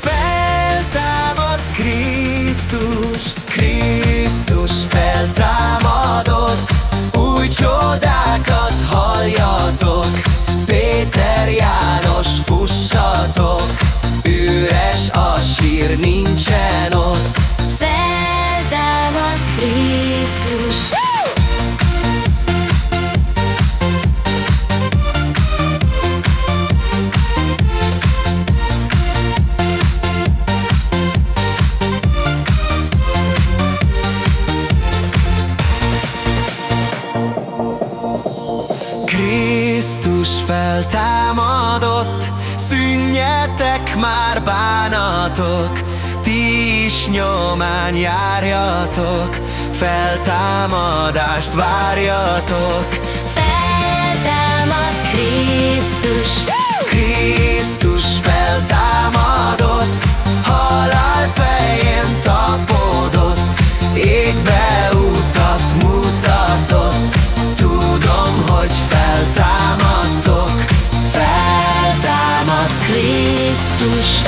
feltámad Krisztus. Feltámadott Szűnjetek már bánatok Ti is nyomán járjatok Feltámadást várjatok Krisztus.